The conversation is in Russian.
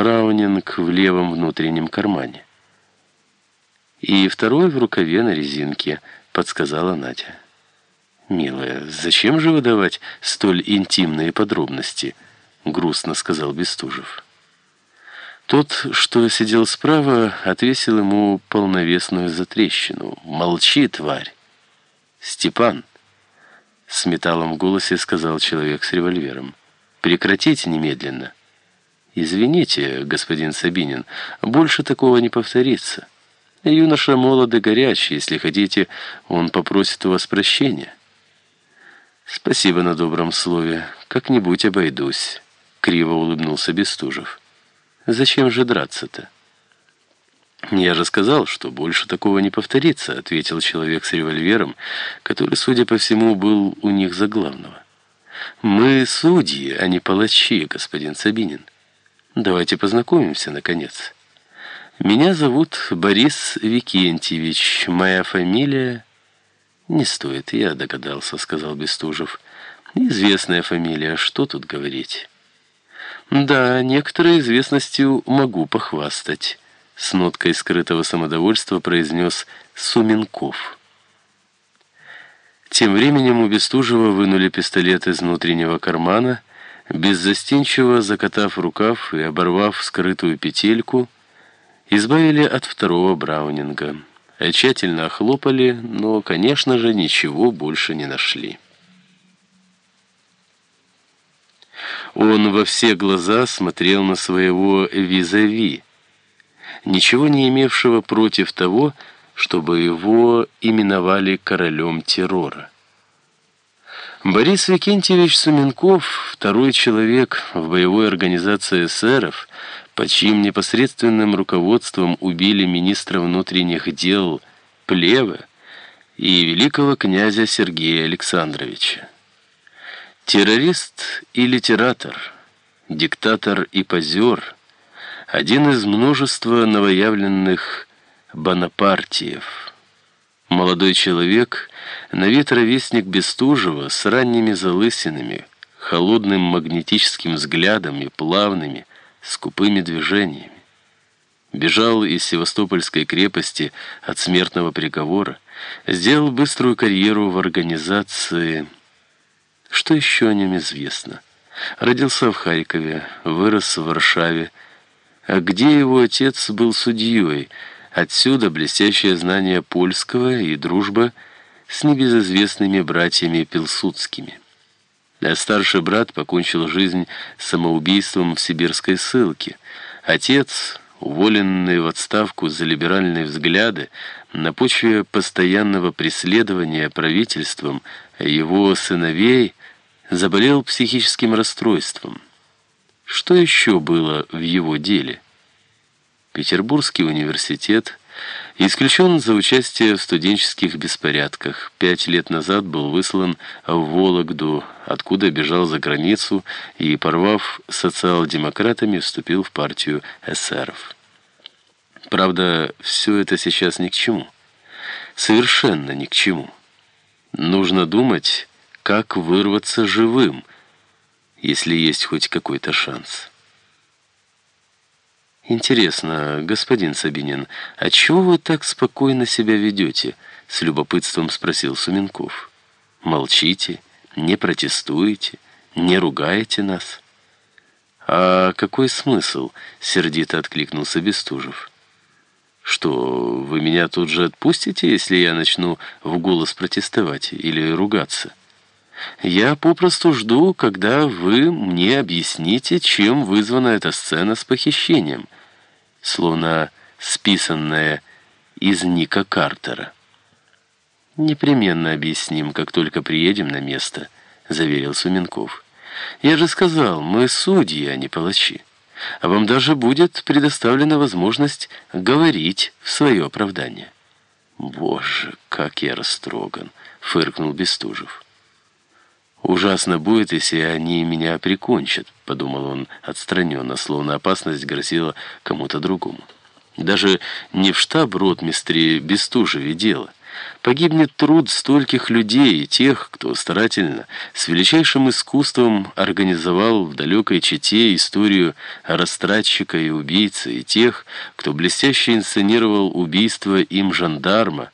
браунинг в левом внутреннем кармане. И второй в рукаве на резинке, подсказала Надя. «Милая, зачем же выдавать столь интимные подробности?» грустно сказал Бестужев. Тот, что сидел справа, отвесил ему полновесную затрещину. «Молчи, тварь!» «Степан!» С металлом в голосе сказал человек с револьвером. «Прекратите немедленно!» «Извините, господин Сабинин, больше такого не повторится. Юноша молод и горячий, если хотите, он попросит у вас прощения». «Спасибо на добром слове. Как-нибудь обойдусь», — криво улыбнулся Бестужев. «Зачем же драться-то?» «Я же сказал, что больше такого не повторится», — ответил человек с револьвером, который, судя по всему, был у них за главного. «Мы судьи, а не палачи, господин Сабинин. Давайте познакомимся, наконец. Меня зовут Борис Викентьевич, моя фамилия...» «Не стоит, я догадался», — сказал Бестужев. «Известная фамилия, что тут говорить?» «Да, некоторой известностью могу похвастать», — с ноткой скрытого самодовольства произнес Суменков. Тем временем у Бестужева вынули пистолет из внутреннего кармана, беззастенчиво закатав рукав и оборвав скрытую петельку, избавили от второго браунинга. Тщательно охлопали, но, конечно же, ничего больше не нашли. Он во все глаза смотрел на своего визави, ничего не имевшего против того, чтобы его именовали королем террора. Борис Викентьевич Суменков, второй человек в боевой организации эсеров, под чьим непосредственным руководством убили министра внутренних дел Плева и великого князя Сергея Александровича. Террорист и литератор, диктатор и позер, один из множества новоявленных бонапартиев. Молодой человек, на вид ровесник Бестужева, с ранними залысинами, холодным магнетическим взглядом и плавными, скупыми движениями. Бежал из Севастопольской крепости от смертного приговора, сделал быструю карьеру в организации... Что еще о нем известно? Родился в Харькове, вырос в Варшаве, а где его отец был судьей. Отсюда блестящее знание польского и дружба с небезызвестными братьями Пилсудскими. Старший брат покончил жизнь самоубийством в сибирской ссылке. Отец, уволенный в отставку за либеральные взгляды, на почве постоянного преследования правительством его сыновей заболел психическим расстройством. Что еще было в его деле? Петербургский университет Исключен за участие в студенческих беспорядках. Пять лет назад был выслан в Вологду, откуда бежал за границу и, порвав социал-демократами, вступил в партию эсеров. Правда, все это сейчас ни к чему. Совершенно ни к чему. Нужно думать, как вырваться живым, если есть хоть какой-то шанс. «Интересно, господин Сабинин, а чего вы так спокойно себя ведете?» — с любопытством спросил Суменков. «Молчите, не протестуете, не ругаете нас». «А какой смысл?» — сердито откликнулся Бестужев. «Что, вы меня тут же отпустите, если я начну в голос протестовать или ругаться?» «Я попросту жду, когда вы мне объясните, чем вызвана эта сцена с похищением» словно списанное из Ника Картера. «Непременно объясним, как только приедем на место», — заверил Суменков. «Я же сказал, мы судьи, а не палачи. А вам даже будет предоставлена возможность говорить в свое оправдание». «Боже, как я растроган!» — фыркнул Бестужев. «Ужасно будет, если они меня прикончат», — подумал он отстраненно, словно опасность грозила кому-то другому. Даже не в штаб ротмистре Бестужеве дело. погибнет труд стольких людей, тех, кто старательно, с величайшим искусством организовал в далекой Чите историю растратчика и убийцы, и тех, кто блестяще инсценировал убийство им жандарма,